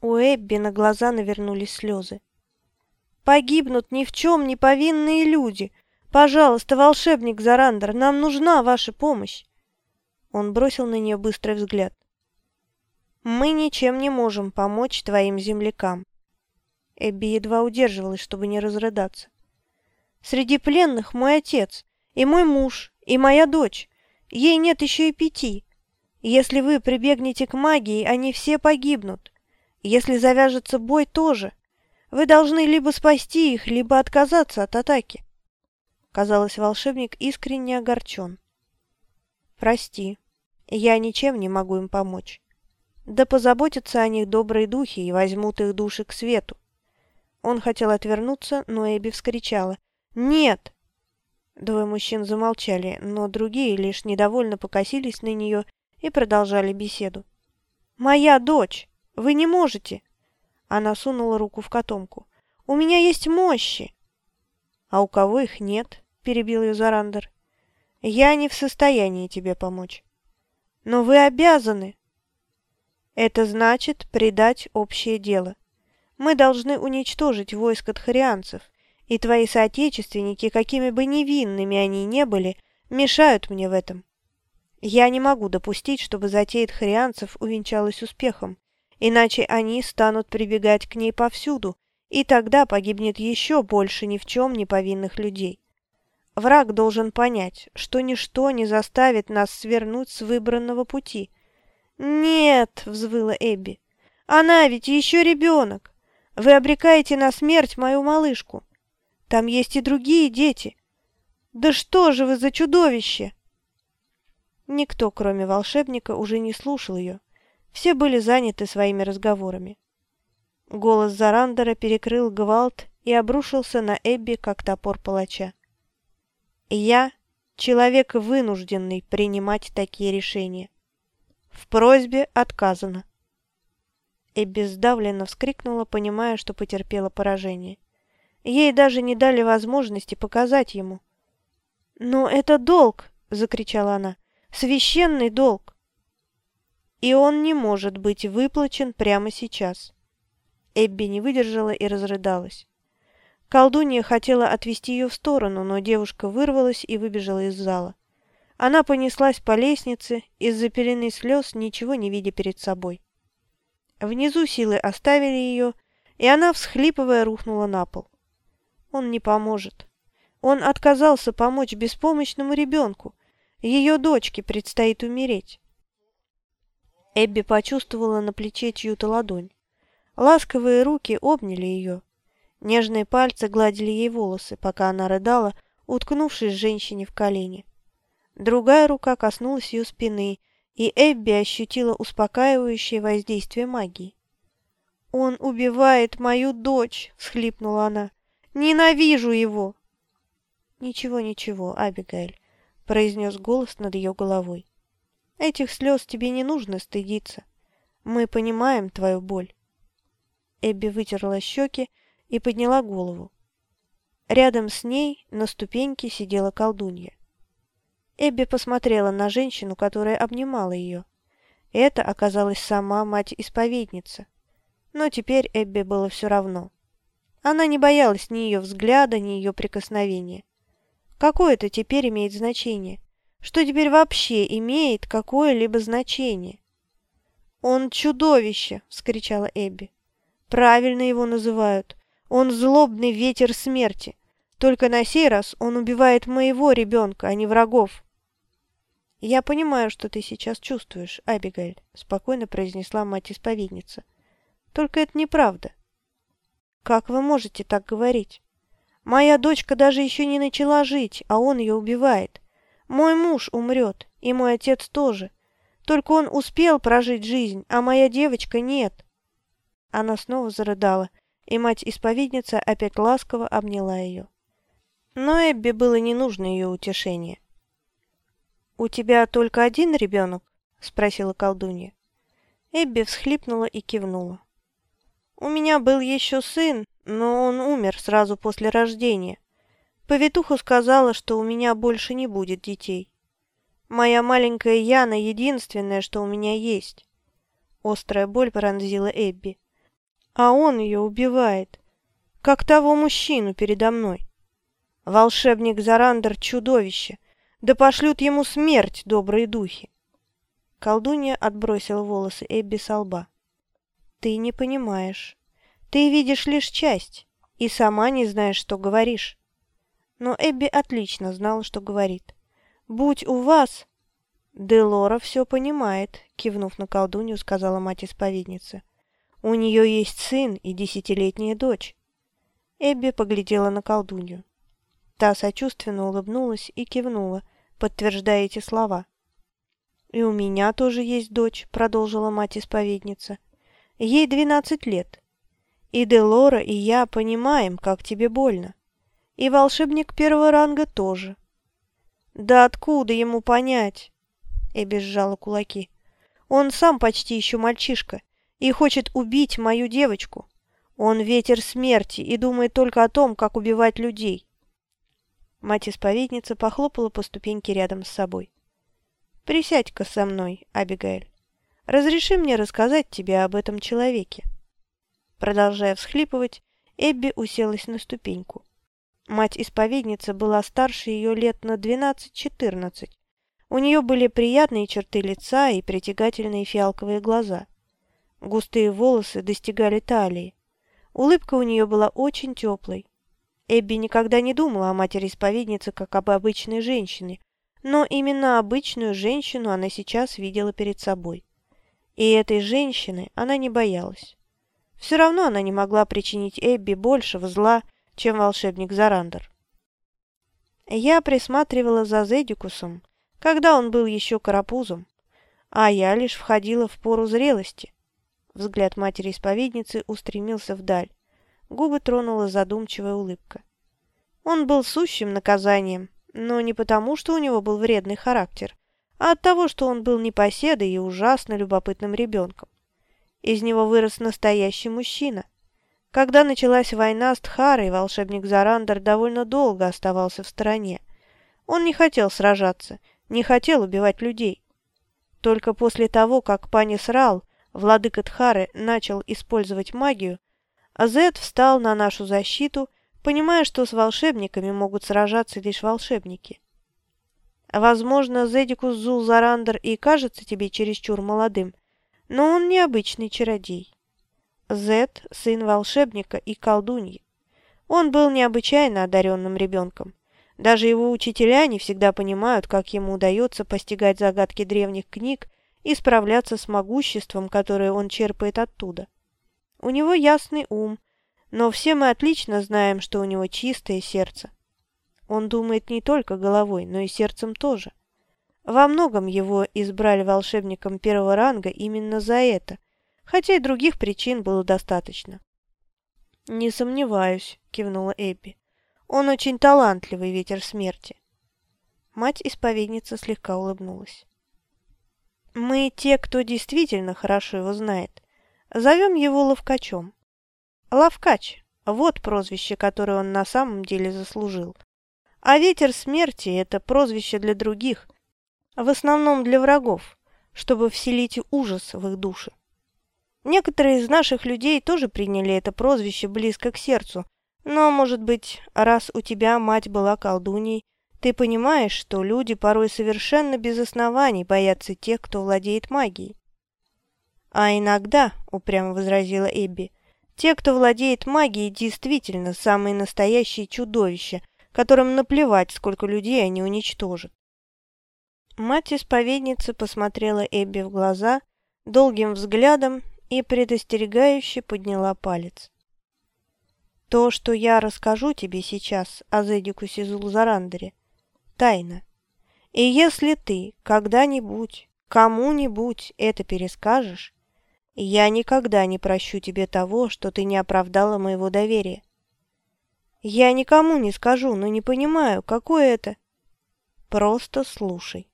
У Эбби на глаза навернулись слезы. «Погибнут ни в чем не повинные люди! Пожалуйста, волшебник Зарандер, нам нужна ваша помощь!» Он бросил на нее быстрый взгляд. «Мы ничем не можем помочь твоим землякам». Эбби едва удерживалась, чтобы не разрыдаться. «Среди пленных мой отец, и мой муж, и моя дочь. Ей нет еще и пяти. Если вы прибегнете к магии, они все погибнут. Если завяжется бой, тоже. Вы должны либо спасти их, либо отказаться от атаки». Казалось, волшебник искренне огорчен. «Прости, я ничем не могу им помочь. Да позаботятся о них добрые духи и возьмут их души к свету». Он хотел отвернуться, но Эбби вскричала. «Нет!» Двое мужчин замолчали, но другие лишь недовольно покосились на нее и продолжали беседу. «Моя дочь! Вы не можете!» Она сунула руку в котомку. «У меня есть мощи!» «А у кого их нет?» – перебил ее Зарандер. «Я не в состоянии тебе помочь». «Но вы обязаны!» «Это значит предать общее дело. Мы должны уничтожить войско тхарианцев, и твои соотечественники, какими бы невинными они ни были, мешают мне в этом. Я не могу допустить, чтобы затея тхарианцев увенчалась успехом, иначе они станут прибегать к ней повсюду, и тогда погибнет еще больше ни в чем не повинных людей. Враг должен понять, что ничто не заставит нас свернуть с выбранного пути. «Нет!» — взвыла Эбби. «Она ведь еще ребенок! Вы обрекаете на смерть мою малышку! Там есть и другие дети! Да что же вы за чудовище!» Никто, кроме волшебника, уже не слушал ее. Все были заняты своими разговорами. Голос Зарандера перекрыл гвалт и обрушился на Эбби, как топор палача. «Я — человек вынужденный принимать такие решения. В просьбе отказано». Эбби сдавленно вскрикнула, понимая, что потерпела поражение. Ей даже не дали возможности показать ему. «Но это долг!» — закричала она. Священный долг. И он не может быть выплачен прямо сейчас. Эбби не выдержала и разрыдалась. Колдунья хотела отвести ее в сторону, но девушка вырвалась и выбежала из зала. Она понеслась по лестнице, из-за пелены слез, ничего не видя перед собой. Внизу силы оставили ее, и она, всхлипывая, рухнула на пол. Он не поможет. Он отказался помочь беспомощному ребенку, ее дочке предстоит умереть. Эбби почувствовала на плече чью-то ладонь. Ласковые руки обняли ее. Нежные пальцы гладили ей волосы, пока она рыдала, уткнувшись женщине в колени. Другая рука коснулась ее спины, и Эбби ощутила успокаивающее воздействие магии. «Он убивает мою дочь!» — всхлипнула она. «Ненавижу его!» «Ничего, ничего, Абигайль произнес голос над ее головой. «Этих слез тебе не нужно стыдиться. Мы понимаем твою боль». Эбби вытерла щеки и подняла голову. Рядом с ней на ступеньке сидела колдунья. Эбби посмотрела на женщину, которая обнимала ее. Это оказалась сама мать-исповедница. Но теперь Эбби было все равно. Она не боялась ни ее взгляда, ни ее прикосновения. Какое это теперь имеет значение? Что теперь вообще имеет какое-либо значение? «Он чудовище!» — вскричала Эбби. «Правильно его называют. Он злобный ветер смерти. Только на сей раз он убивает моего ребенка, а не врагов». «Я понимаю, что ты сейчас чувствуешь, Абигайль», — спокойно произнесла мать-исповедница. «Только это неправда». «Как вы можете так говорить?» Моя дочка даже еще не начала жить, а он ее убивает. Мой муж умрет, и мой отец тоже. Только он успел прожить жизнь, а моя девочка нет». Она снова зарыдала, и мать-исповедница опять ласково обняла ее. Но Эбби было не нужно ее утешение. «У тебя только один ребенок?» — спросила колдунья. Эбби всхлипнула и кивнула. «У меня был еще сын, но он умер сразу после рождения. Повитуха сказала, что у меня больше не будет детей. Моя маленькая Яна единственное, что у меня есть. Острая боль пронзила Эбби. а он ее убивает, как того мужчину передо мной. Волшебник Зарандер — чудовище, да пошлют ему смерть добрые духи. Колдунья отбросила волосы Эбби со лба. «Ты не понимаешь. Ты видишь лишь часть, и сама не знаешь, что говоришь». Но Эбби отлично знала, что говорит. «Будь у вас...» «Делора все понимает», — кивнув на колдунью, сказала мать-исповедница. «У нее есть сын и десятилетняя дочь». Эбби поглядела на колдунью. Та сочувственно улыбнулась и кивнула, подтверждая эти слова. «И у меня тоже есть дочь», — продолжила мать-исповедница. «Ей двенадцать лет. И Делора, и я понимаем, как тебе больно. И волшебник первого ранга тоже». «Да откуда ему понять?» Эбби сжала кулаки. «Он сам почти еще мальчишка и хочет убить мою девочку. Он ветер смерти и думает только о том, как убивать людей». Мать-исповедница похлопала по ступеньке рядом с собой. «Присядь-ка со мной, Абигаэль. Разреши мне рассказать тебе об этом человеке». Продолжая всхлипывать, Эбби уселась на ступеньку. Мать-исповедница была старше ее лет на двенадцать-четырнадцать. У нее были приятные черты лица и притягательные фиалковые глаза. Густые волосы достигали талии. Улыбка у нее была очень теплой. Эбби никогда не думала о матери-исповеднице как об обычной женщине, но именно обычную женщину она сейчас видела перед собой. И этой женщины она не боялась. Все равно она не могла причинить Эбби большего зла, чем волшебник Зарандер. Я присматривала за Зедикусом, когда он был еще карапузом, а я лишь входила в пору зрелости. Взгляд матери-исповедницы устремился вдаль. Губы тронула задумчивая улыбка. Он был сущим наказанием, но не потому, что у него был вредный характер, а от того, что он был непоседой и ужасно любопытным ребенком. Из него вырос настоящий мужчина. Когда началась война с Тхарой, волшебник Зарандер довольно долго оставался в стороне. Он не хотел сражаться, не хотел убивать людей. Только после того, как Панис Рал, владыка Тхары, начал использовать магию, Азет встал на нашу защиту понимая, что с волшебниками могут сражаться лишь волшебники. Возможно, Зедикус Зулзарандер и кажется тебе чересчур молодым, но он необычный чародей. Зед – сын волшебника и колдуньи. Он был необычайно одаренным ребенком. Даже его учителя не всегда понимают, как ему удается постигать загадки древних книг и справляться с могуществом, которое он черпает оттуда. У него ясный ум, но все мы отлично знаем, что у него чистое сердце. Он думает не только головой, но и сердцем тоже. Во многом его избрали волшебником первого ранга именно за это, хотя и других причин было достаточно. «Не сомневаюсь», — кивнула Эбби. «Он очень талантливый ветер смерти». Мать-исповедница слегка улыбнулась. «Мы те, кто действительно хорошо его знает. Зовем его Ловкачом. Лавкач – вот прозвище, которое он на самом деле заслужил. А ветер смерти – это прозвище для других, в основном для врагов, чтобы вселить ужас в их души. Некоторые из наших людей тоже приняли это прозвище близко к сердцу, но, может быть, раз у тебя мать была колдуней, ты понимаешь, что люди порой совершенно без оснований боятся тех, кто владеет магией. А иногда, упрямо возразила Эбби, те, кто владеет магией, действительно самые настоящие чудовища, которым наплевать, сколько людей они уничтожат. Мать-исповедница посмотрела Эбби в глаза долгим взглядом и предостерегающе подняла палец. «То, что я расскажу тебе сейчас о Зедикусе Зулзарандере, тайна. И если ты когда-нибудь, кому-нибудь это перескажешь, я никогда не прощу тебе того, что ты не оправдала моего доверия. Я никому не скажу, но не понимаю, какое это. Просто слушай.